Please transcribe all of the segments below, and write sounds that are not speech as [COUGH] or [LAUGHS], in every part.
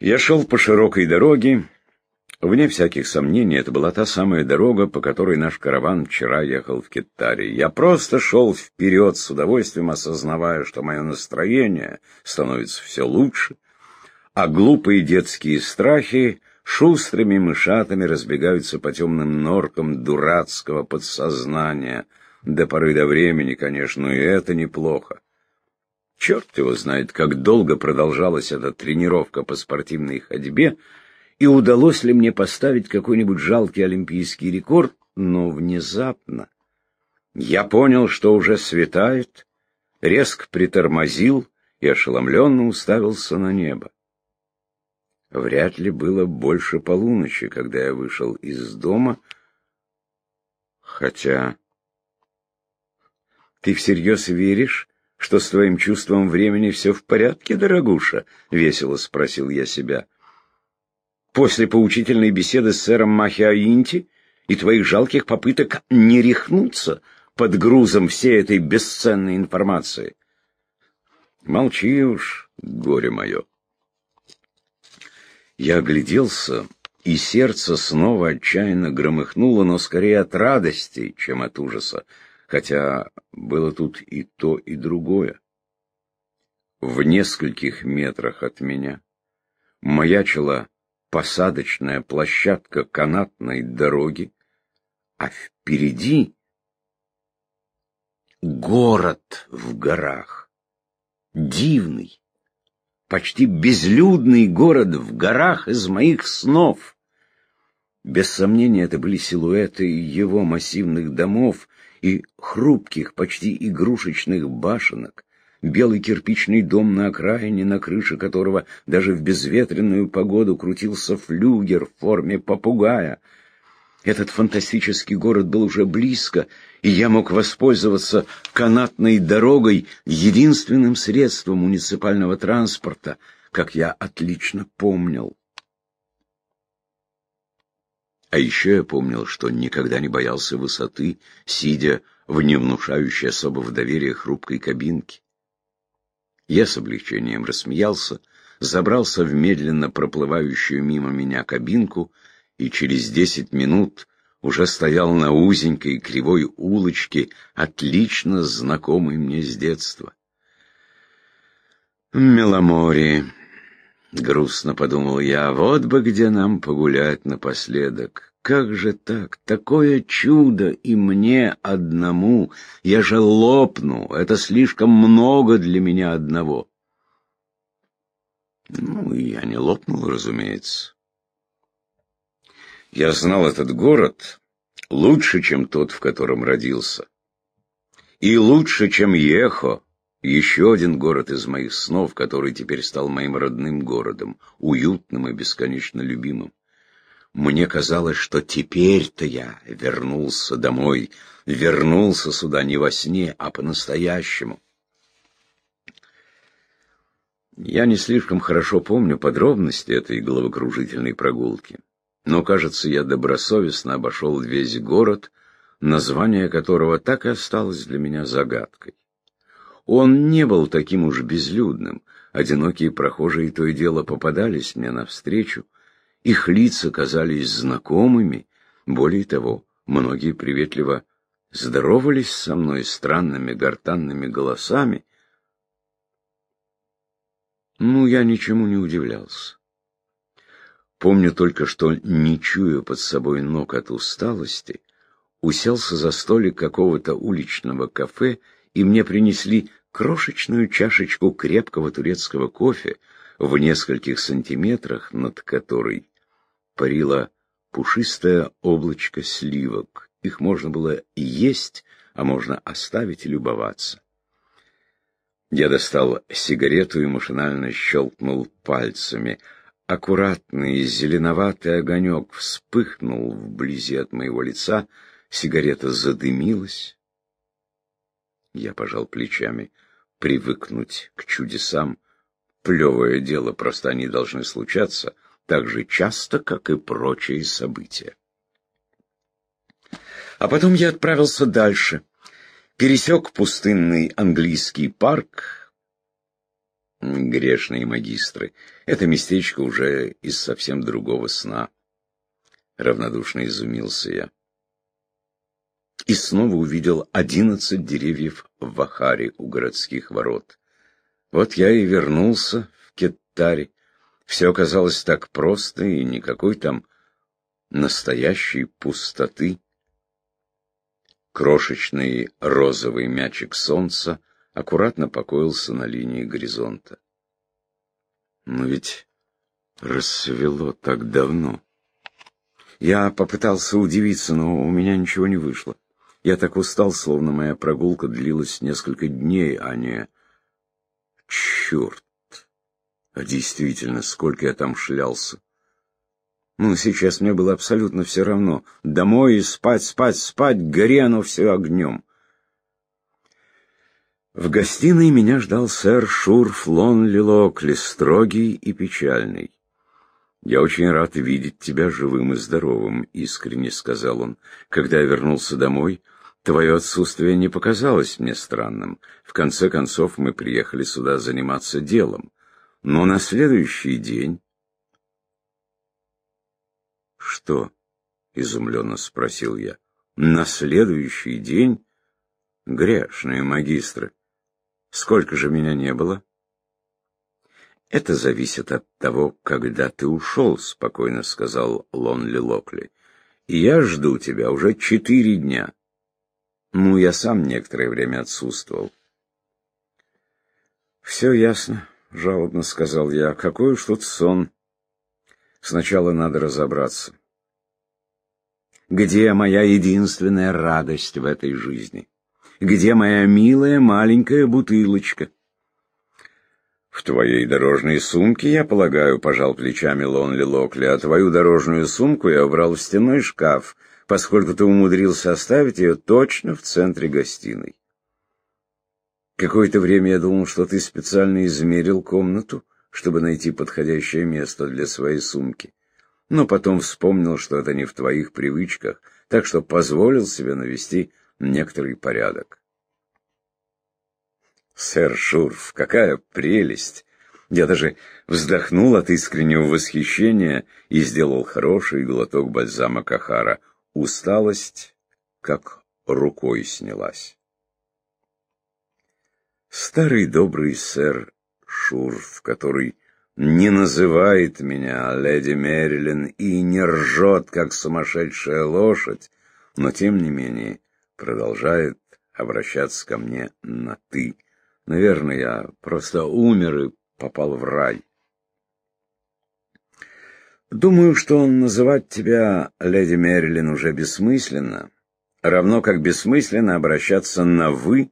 Я шел по широкой дороге. Вне всяких сомнений, это была та самая дорога, по которой наш караван вчера ехал в Китаре. Я просто шел вперед, с удовольствием осознавая, что мое настроение становится все лучше, а глупые детские страхи шустрыми мышатами разбегаются по темным норкам дурацкого подсознания. До поры до времени, конечно, и это неплохо. Черт его знает, как долго продолжалась эта тренировка по спортивной ходьбе, и удалось ли мне поставить какой-нибудь жалкий олимпийский рекорд, но внезапно я понял, что уже светает, резко притормозил и ошеломленно уставился на небо. Вряд ли было больше полуночи, когда я вышел из дома, хотя... Ты всерьез веришь, что с твоим чувством времени все в порядке, дорогуша? — весело спросил я себя. После поучительной беседы с сэром Махиаинти и твоих жалких попыток не рехнуться под грузом всей этой бесценной информации. Молчи уж, горе мое. Я огляделся, и сердце снова отчаянно громыхнуло, но скорее от радости, чем от ужаса хотя было тут и то, и другое. В нескольких метрах от меня маячила посадочная площадка канатной дороги, а впереди город в горах. Дивный, почти безлюдный город в горах из моих снов. Без сомнения, это были силуэты его массивных домов, и хрупких, почти игрушечных башенок, белый кирпичный дом на окраине, на крыше которого даже в безветренную погоду крутился флюгер в форме попугая. Этот фантастический город был уже близко, и я мог воспользоваться канатной дорогой, единственным средством муниципального транспорта, как я отлично помнил. А еще я помнил, что никогда не боялся высоты, сидя в невнушающей особого доверия хрупкой кабинке. Я с облегчением рассмеялся, забрался в медленно проплывающую мимо меня кабинку и через десять минут уже стоял на узенькой кривой улочке, отлично знакомой мне с детства. Меломорье. — грустно подумал я, — вот бы где нам погулять напоследок. Как же так? Такое чудо и мне одному. Я же лопну. Это слишком много для меня одного. Ну, я не лопнул, разумеется. Я знал этот город лучше, чем тот, в котором родился. И лучше, чем Ехо, еще один город из моих снов, который теперь стал моим родным городом, уютным и бесконечно любимым. Мне казалось, что теперь-то я вернулся домой, вернулся сюда не во сне, а по-настоящему. Я не слишком хорошо помню подробности этой головокружительной прогулки, но, кажется, я добросовестно обошел весь город, название которого так и осталось для меня загадкой. Он не был таким уж безлюдным. Одинокие прохожие то и дело попадались мне навстречу. Их лица казались знакомыми. Более того, многие приветливо здоровались со мной странными гортанными голосами. Ну, я ничему не удивлялся. Помню только, что, не чуя под собой ног от усталости, уселся за столик какого-то уличного кафе, и мне принесли крошечную чашечку крепкого турецкого кофе, в нескольких сантиметрах над которой парило пушистое облачко сливок. Их можно было есть, а можно оставить и любоваться. Я достал сигарету и машинально щелкнул пальцами. Аккуратный зеленоватый огонек вспыхнул вблизи от моего лица, сигарета задымилась. Я пожал плечами. Привыкнуть к чудесам — плевое дело, просто они должны случаться так же часто, как и прочие события. А потом я отправился дальше, пересек пустынный английский парк, Грешные магистры. Это местечко уже из совсем другого сна. Равнодушно изумился я. И снова увидел одиннадцать деревьев в Вахаре у городских ворот. Вот я и вернулся в Кеттаре. Все оказалось так просто, и никакой там настоящей пустоты. Крошечный розовый мячик солнца аккуратно покоился на линии горизонта. Но ведь рассвело так давно. Я попытался удивиться, но у меня ничего не вышло. Я так устал, словно моя прогулка длилась несколько дней, а не... Черт! А действительно, сколько я там шлялся. Ну, сейчас мне было абсолютно все равно. Домой и спать, спать, спать, оно все огнем. В гостиной меня ждал сэр Шурф Лонли Локли, строгий и печальный. «Я очень рад видеть тебя живым и здоровым», — искренне сказал он. «Когда я вернулся домой, твое отсутствие не показалось мне странным. В конце концов, мы приехали сюда заниматься делом. Но на следующий день «Что?» — изумленно спросил я. «На следующий день? Грешные магистры! Сколько же меня не было?» «Это зависит от того, когда ты ушел», — спокойно сказал Лонли Локли. «И я жду тебя уже четыре дня. Ну, я сам некоторое время отсутствовал». «Все ясно», — жалобно сказал я. «Какой уж тут сон». Сначала надо разобраться. Где моя единственная радость в этой жизни? Где моя милая маленькая бутылочка? В твоей дорожной сумке, я полагаю, пожал плечами Лонли Локли, а твою дорожную сумку я убрал в стенной шкаф, поскольку ты умудрился оставить ее точно в центре гостиной. Какое-то время я думал, что ты специально измерил комнату, чтобы найти подходящее место для своей сумки. Но потом вспомнил, что это не в твоих привычках, так что позволил себе навести некоторый порядок. Сэр Шурф, какая прелесть! Я даже вздохнул от искреннего восхищения и сделал хороший глоток бальзама Кахара. Усталость как рукой снялась. Старый добрый сэр Шурф, который не называет меня леди Мерилин и не ржет, как сумасшедшая лошадь, но тем не менее продолжает обращаться ко мне на «ты». Наверное, я просто умер и попал в рай. Думаю, что называть тебя леди Мерилин уже бессмысленно, равно как бессмысленно обращаться на «вы»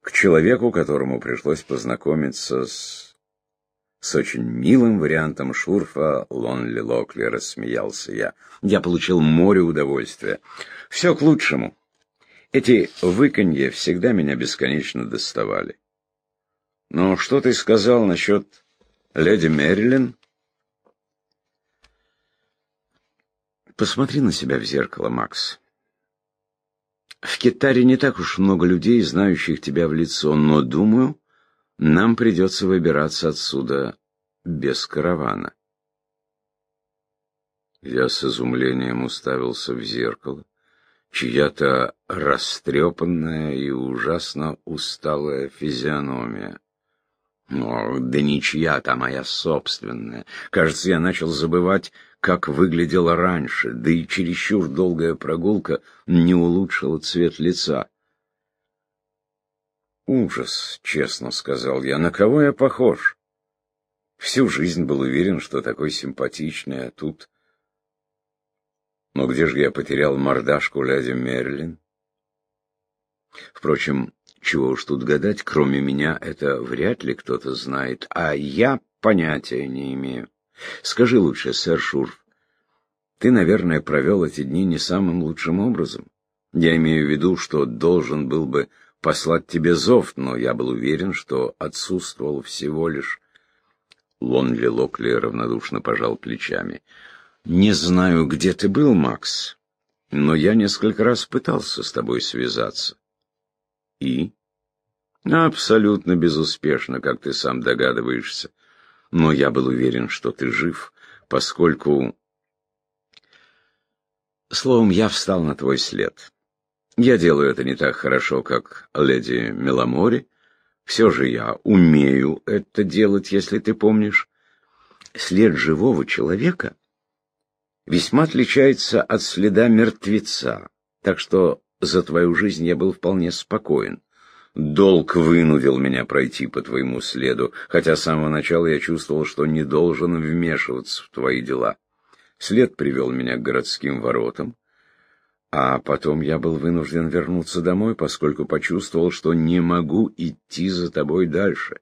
к человеку, которому пришлось познакомиться с... с очень милым вариантом шурфа Лонли Локли, рассмеялся я. Я получил море удовольствия. Все к лучшему. Эти выканья всегда меня бесконечно доставали. Но что ты сказал насчет леди Мэрилин? Посмотри на себя в зеркало, Макс. В Китаре не так уж много людей, знающих тебя в лицо, но, думаю, нам придется выбираться отсюда без каравана. Я с изумлением уставился в зеркало. Чья-то растрепанная и ужасно усталая физиономия. Но да ничья там, моя собственная. Кажется, я начал забывать, как выглядела раньше, да и чересчур долгая прогулка не улучшила цвет лица. «Ужас», — честно сказал я, — «на кого я похож?» Всю жизнь был уверен, что такой симпатичный, а тут... Но где же я потерял мордашку леди Мерлин? Впрочем, чего уж тут гадать, кроме меня это вряд ли кто-то знает, а я понятия не имею. Скажи лучше, сэр Шурф, ты, наверное, провел эти дни не самым лучшим образом. Я имею в виду, что должен был бы послать тебе зов, но я был уверен, что отсутствовал всего лишь... Лонли Локли равнодушно пожал плечами. «Не знаю, где ты был, Макс, но я несколько раз пытался с тобой связаться. И? Абсолютно безуспешно, как ты сам догадываешься. Но я был уверен, что ты жив, поскольку... Словом, я встал на твой след. Я делаю это не так хорошо, как леди Меламори. Все же я умею это делать, если ты помнишь. След живого человека весьма отличается от следа мертвеца, так что за твою жизнь я был вполне спокоен. Долг вынудил меня пройти по твоему следу, хотя с самого начала я чувствовал, что не должен вмешиваться в твои дела. След привел меня к городским воротам, а потом я был вынужден вернуться домой, поскольку почувствовал, что не могу идти за тобой дальше.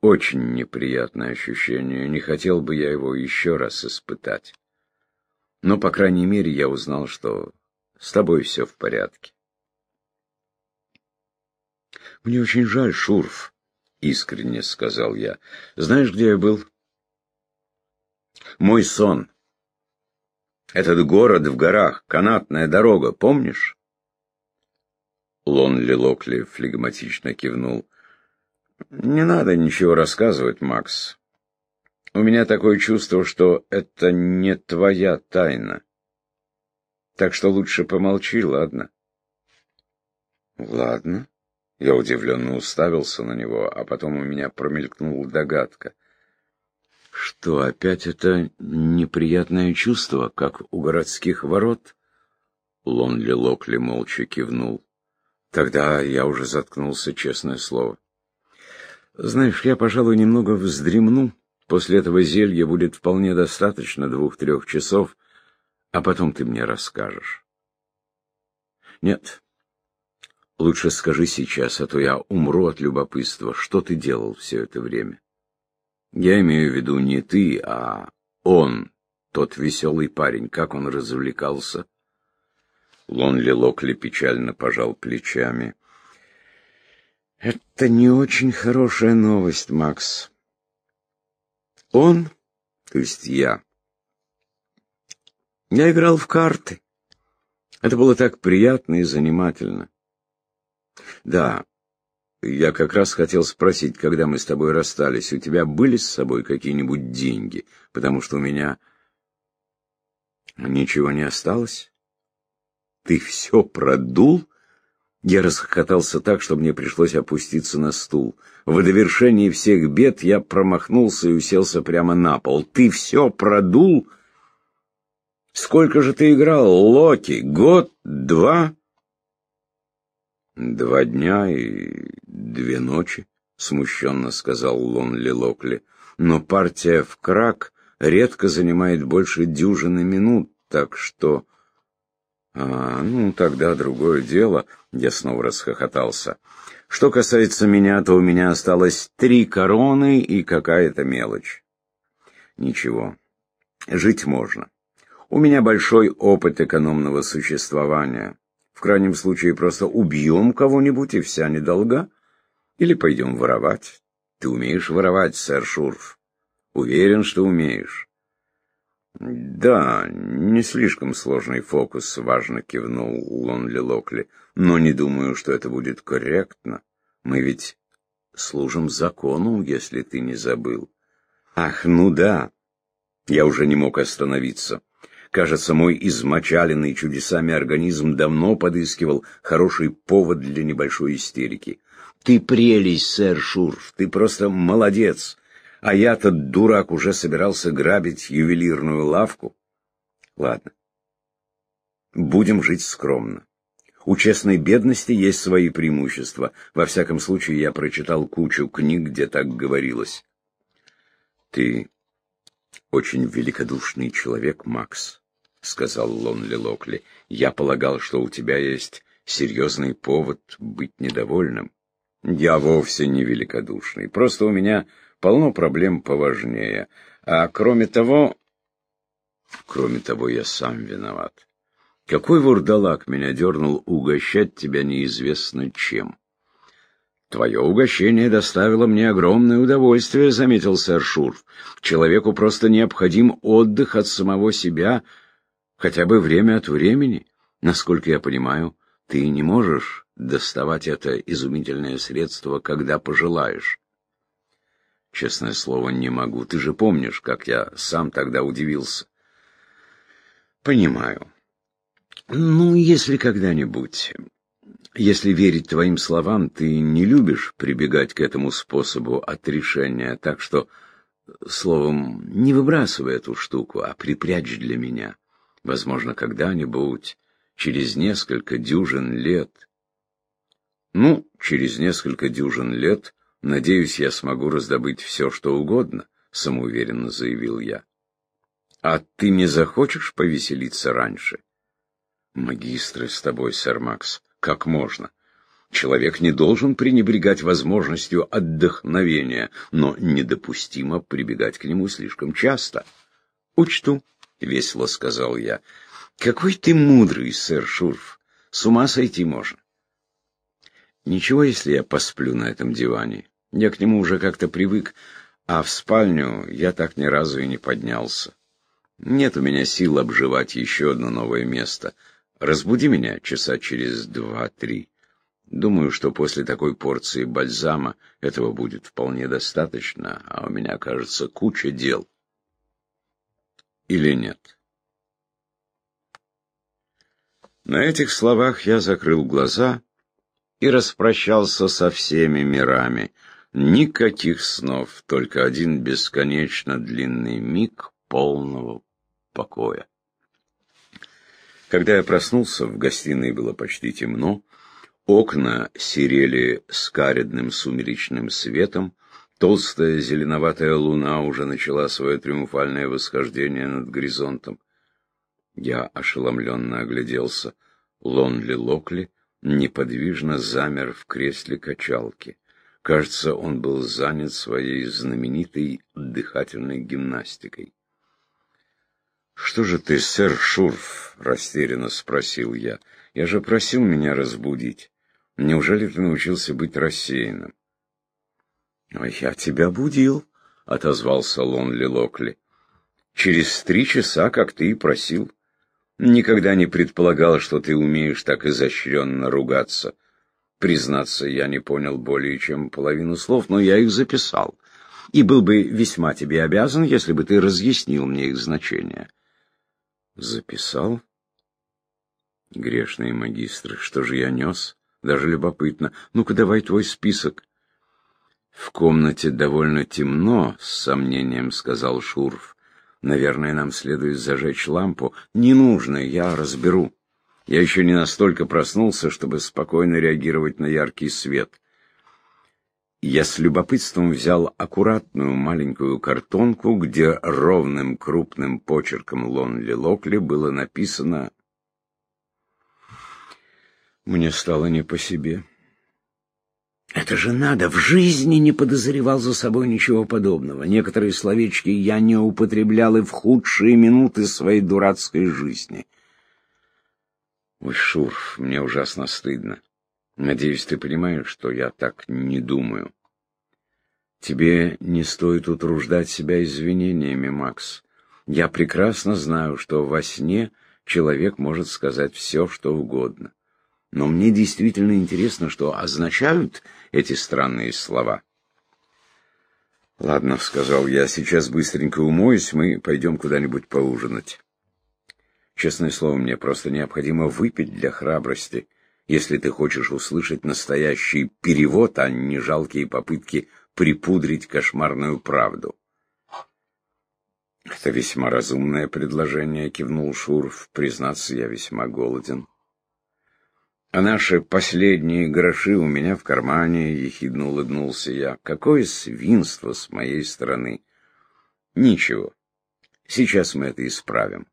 Очень неприятное ощущение, не хотел бы я его еще раз испытать. Но, по крайней мере, я узнал, что с тобой все в порядке. «Мне очень жаль, Шурф», — искренне сказал я. «Знаешь, где я был?» «Мой сон. Этот город в горах, канатная дорога, помнишь?» Лонли Локли флегматично кивнул. «Не надо ничего рассказывать, Макс. У меня такое чувство, что это не твоя тайна. Так что лучше помолчи, ладно?» «Ладно», я удивленно уставился на него, а потом у меня промелькнула догадка. Что, опять это неприятное чувство, как у городских ворот? Лонли Локли молча кивнул. Тогда я уже заткнулся, честное слово. Знаешь, я, пожалуй, немного вздремну. После этого зелья будет вполне достаточно двух-трех часов, а потом ты мне расскажешь. Нет, Лучше скажи сейчас, а то я умру от любопытства. Что ты делал все это время? Я имею в виду не ты, а он, тот веселый парень. Как он развлекался? Лонли Локли печально пожал плечами. Это не очень хорошая новость, Макс. Он, то есть я, я играл в карты. Это было так приятно и занимательно. Да, я как раз хотел спросить, когда мы с тобой расстались, у тебя были с собой какие-нибудь деньги? Потому что у меня ничего не осталось. Ты все продул? Я расхохотался так, что мне пришлось опуститься на стул. В довершении всех бед я промахнулся и уселся прямо на пол. Ты все продул? Сколько же ты играл, Локи? Год? Два? «Два дня и две ночи», — смущенно сказал Лонли Локли. «Но партия в крак редко занимает больше дюжины минут, так что...» «А, ну, тогда другое дело», — я снова расхохотался. «Что касается меня, то у меня осталось три короны и какая-то мелочь». «Ничего, жить можно. У меня большой опыт экономного существования». В крайнем случае просто убьем кого-нибудь и вся недолга. Или пойдем воровать. Ты умеешь воровать, сэр Шурф? Уверен, что умеешь. Да, не слишком сложный фокус, важно кивнул Лонли Локли. Но не думаю, что это будет корректно. Мы ведь служим закону, если ты не забыл. Ах, ну да. Я уже не мог остановиться. Кажется, мой измочаленный чудесами организм давно подыскивал хороший повод для небольшой истерики. «Ты прелесть, сэр Шурф, ты просто молодец!» А я-то, дурак, уже собирался грабить ювелирную лавку. Ладно. Будем жить скромно. У честной бедности есть свои преимущества. Во всяком случае, я прочитал кучу книг, где так говорилось. Ты очень великодушный человек, Макс. — сказал Лонли Локли. «Я полагал, что у тебя есть серьезный повод быть недовольным. Я вовсе не великодушный. Просто у меня полно проблем поважнее. А кроме того... Кроме того, я сам виноват. Какой вурдалак меня дернул угощать тебя неизвестно чем?» «Твое угощение доставило мне огромное удовольствие», — заметил сэр Шурф. «Человеку просто необходим отдых от самого себя, хотя бы время от времени. Насколько я понимаю, Ты не можешь доставать это изумительное средство, когда пожелаешь. Честное слово, не могу. Ты же помнишь, как я сам тогда удивился. Понимаю. Ну, если когда-нибудь, если верить твоим словам, ты не любишь прибегать к этому способу отрешения, так что, словом, не выбрасывай эту штуку, а припрячь для меня. Возможно, когда-нибудь, через несколько дюжин лет. Ну, через несколько дюжин лет, надеюсь, я смогу раздобыть все, что угодно, самоуверенно заявил я. А ты не захочешь повеселиться раньше? Магистры с тобой, сэр Макс, как можно? Человек не должен пренебрегать возможностью отдохновения, но недопустимо прибегать к нему слишком часто. Учту, — весело сказал я. Какой ты мудрый, сэр Шурф. С ума сойти можно. Ничего, если я посплю на этом диване. Я к нему уже как-то привык, а в спальню я так ни разу и не поднялся. Нет у меня сил обживать еще одно новое место. Разбуди меня часа через два-три. Думаю, что после такой порции бальзама этого будет вполне достаточно, а у меня, кажется, куча дел. Или нет? На этих словах я закрыл глаза и распрощался со всеми мирами. Никаких снов, только один бесконечно длинный миг полного покоя. Когда я проснулся, в гостиной было почти темно, окна серели скаредным сумеречным светом, толстая зеленоватая луна уже начала свое триумфальное восхождение над горизонтом. Я ошеломленно огляделся. Лонли Локли неподвижно замер в кресле качалки. Кажется, он был занят своей знаменитой дыхательной гимнастикой. «Что же ты, сэр Шурф?» — растерянно спросил я. «Я же просил меня разбудить. Неужели ты научился быть рассеянным?» «Я тебя будил», — отозвался Лонли Локли. «Через три часа, как ты и просил. Никогда не предполагал, что ты умеешь так изощренно ругаться. Признаться, я не понял более чем половину слов, но я их записал, и был бы весьма тебе обязан, если бы ты разъяснил мне их значение». Записал? Грешные магистры, что же я нес? Даже любопытно. Ну-ка, давай твой список. В комнате довольно темно, с сомнением сказал Шурф. Наверное, нам следует зажечь лампу. Не нужно, я разберу. Я еще не настолько проснулся, чтобы спокойно реагировать на яркий свет. Я с любопытством взял аккуратную маленькую картонку, где ровным крупным почерком Лонли Локли было написано «Мне стало не по себе». Это же надо, в жизни не подозревал за собой ничего подобного. Некоторые словечки я не употреблял и в худшие минуты своей дурацкой жизни. Ой, Шурф, мне ужасно стыдно. Надеюсь, ты понимаешь, что я так не думаю. Тебе не стоит утруждать себя извинениями, Макс. Я прекрасно знаю, что во сне человек может сказать все, что угодно. Но мне действительно интересно, что означают эти странные слова. «Ладно», — сказал я, — «сейчас быстренько умоюсь, мы пойдем куда-нибудь поужинать». Честное слово, мне просто необходимо выпить для храбрости, если ты хочешь услышать настоящий перевод, а не жалкие попытки припудрить кошмарную правду. «Это весьма разумное предложение», — кивнул Шурф. «Признаться, я весьма голоден». «А наши последние гроши у меня в кармане», — ехидно улыбнулся я. «Какое свинство с моей стороны!» «Ничего, сейчас мы это исправим».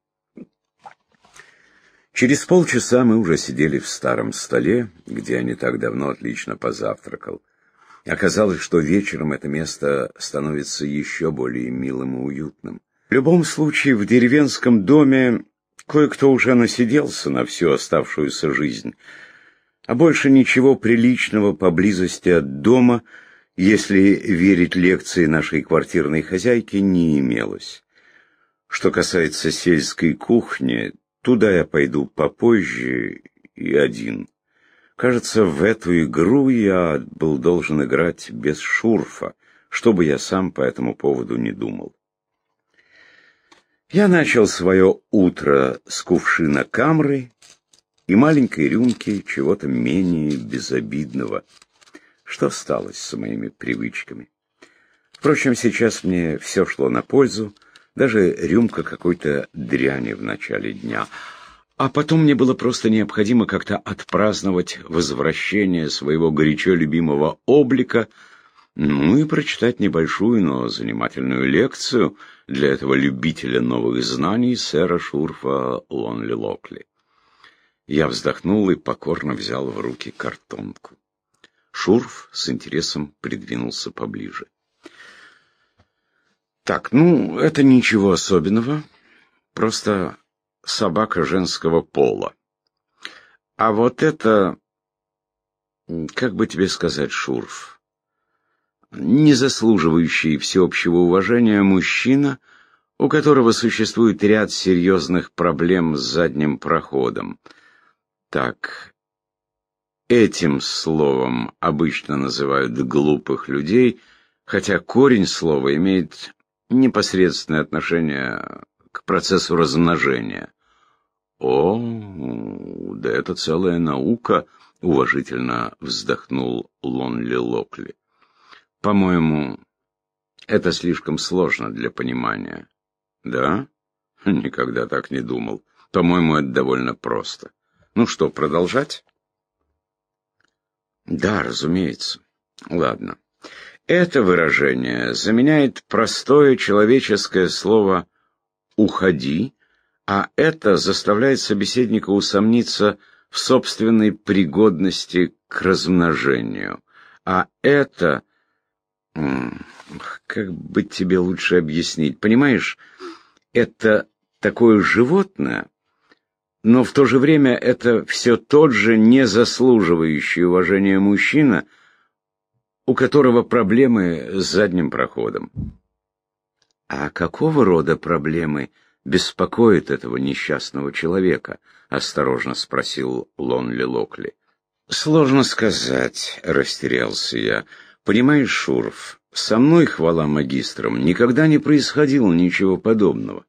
Через полчаса мы уже сидели в старом столе, где я не так давно отлично позавтракал. Оказалось, что вечером это место становится еще более милым и уютным. В любом случае, в деревенском доме кое-кто уже насиделся на всю оставшуюся жизнь, а больше ничего приличного поблизости от дома, если верить лекции нашей квартирной хозяйки, не имелось. Что касается сельской кухни, туда я пойду попозже и один. Кажется, в эту игру я был должен играть без шурфа, что бы я сам по этому поводу не думал. Я начал свое утро с кувшина камры и маленькой рюмки чего-то менее безобидного. Что сталось с моими привычками? Впрочем, сейчас мне все шло на пользу, даже рюмка какой-то дряни в начале дня. А потом мне было просто необходимо как-то отпраздновать возвращение своего горячо любимого облика, ну и прочитать небольшую, но занимательную лекцию для этого любителя новых знаний сэра Шурфа Лонли Локли. Я вздохнул и покорно взял в руки картонку. Шурф с интересом придвинулся поближе. Так, ну, это ничего особенного. Просто собака женского пола. А вот это, как бы тебе сказать, Шурф, не заслуживающий всеобщего уважения мужчина, у которого существует ряд серьезных проблем с задним проходом. Так, этим словом обычно называют глупых людей, хотя корень слова имеет непосредственное отношение к процессу размножения. О, да это целая наука, уважительно вздохнул Лонли Локли. По-моему, это слишком сложно для понимания. Да? [LAUGHS] Никогда так не думал. По-моему, это довольно просто. Ну что, продолжать? Да, разумеется. Ладно. Это выражение заменяет простое человеческое слово «уходи», а это заставляет собеседника усомниться в собственной пригодности к размножению. А это... Как бы тебе лучше объяснить? Понимаешь, это такое животное, но в то же время это все тот же не заслуживающий уважения мужчина — у которого проблемы с задним проходом. А какого рода проблемы беспокоят этого несчастного человека? осторожно спросил Лонли Локли. Сложно сказать, растерялся я. Понимаешь, Шуров, со мной, хвала магистрам, никогда не происходило ничего подобного.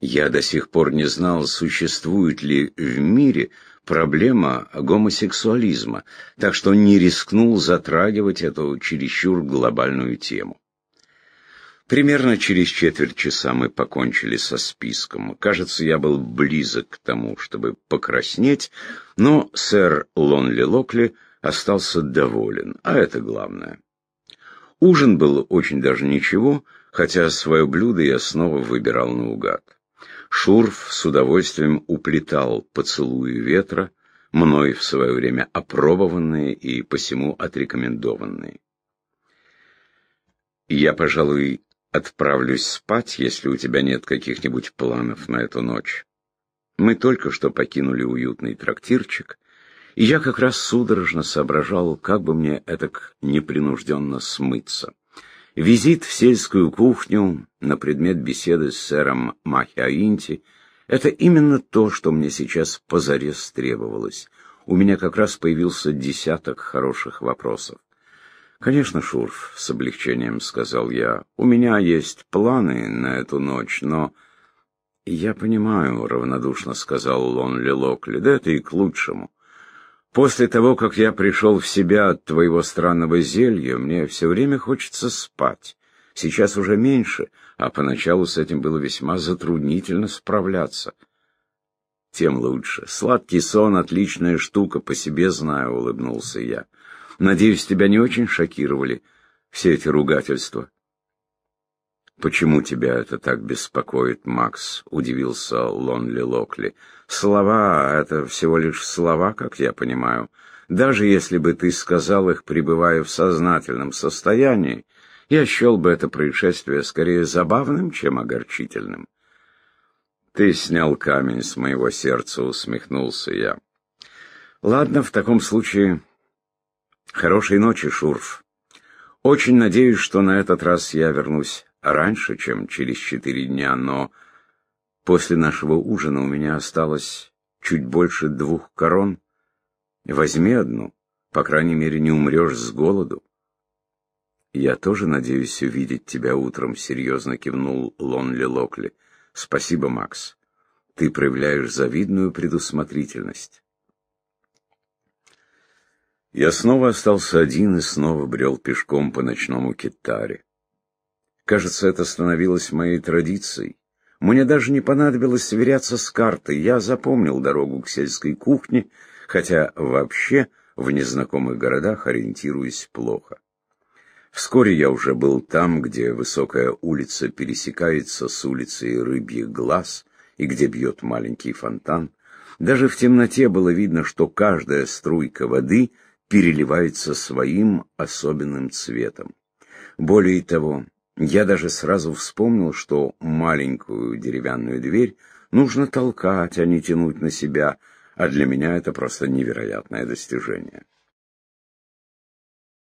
Я до сих пор не знал, существует ли в мире проблема гомосексуализма, так что не рискнул затрагивать эту чересчур глобальную тему. Примерно через четверть часа мы покончили со списком. Кажется, я был близок к тому, чтобы покраснеть, но сэр Лонли Локли остался доволен, а это главное. Ужин был очень даже ничего, хотя свое блюдо я снова выбирал наугад. Шурф с удовольствием уплетал поцелуи ветра, мной в свое время опробованные и посему отрекомендованные. Я, пожалуй, отправлюсь спать, если у тебя нет каких-нибудь планов на эту ночь. Мы только что покинули уютный трактирчик, и я как раз судорожно соображал, как бы мне этак непринужденно смыться. Визит в сельскую кухню на предмет беседы с сэром Махиаинти — это именно то, что мне сейчас позарез требовалось. У меня как раз появился десяток хороших вопросов. «Конечно, Шурф», — с облегчением сказал я, — «у меня есть планы на эту ночь, но...» «Я понимаю», — равнодушно сказал Лонли Локли, — «да это и к лучшему. После того, как я пришел в себя от твоего странного зелья, мне все время хочется спать. Сейчас уже меньше, а поначалу с этим было весьма затруднительно справляться. Тем лучше. Сладкий сон — отличная штука, по себе знаю, — улыбнулся я. Надеюсь, тебя не очень шокировали все эти ругательства. «Почему тебя это так беспокоит, Макс?» — удивился Лонли Локли. «Слова — это всего лишь слова, как я понимаю. Даже если бы ты сказал их, пребывая в сознательном состоянии, я счел бы это происшествие скорее забавным, чем огорчительным». «Ты снял камень с моего сердца», — усмехнулся я. «Ладно, в таком случае, хорошей ночи, Шурф. Очень надеюсь, что на этот раз я вернусь раньше, чем через четыре дня, но после нашего ужина у меня осталось чуть больше двух корон. Возьми одну, по крайней мере, не умрешь с голоду. «Я тоже надеюсь увидеть тебя утром», — серьезно кивнул Лонли Локли. «Спасибо, Макс. Ты проявляешь завидную предусмотрительность». Я снова остался один и снова брел пешком по ночному китаре. Кажется, это становилось моей традицией. Мне даже не понадобилось сверяться с картой. Я запомнил дорогу к сельской кухне, хотя вообще в незнакомых городах ориентируюсь плохо. Вскоре я уже был там, где высокая улица пересекается с улицей Рыбьих Глаз и где бьет маленький фонтан. Даже в темноте было видно, что каждая струйка воды переливается своим особенным цветом. Более того, я даже сразу вспомнил, что маленькую деревянную дверь нужно толкать, а не тянуть на себя, а для меня это просто невероятное достижение.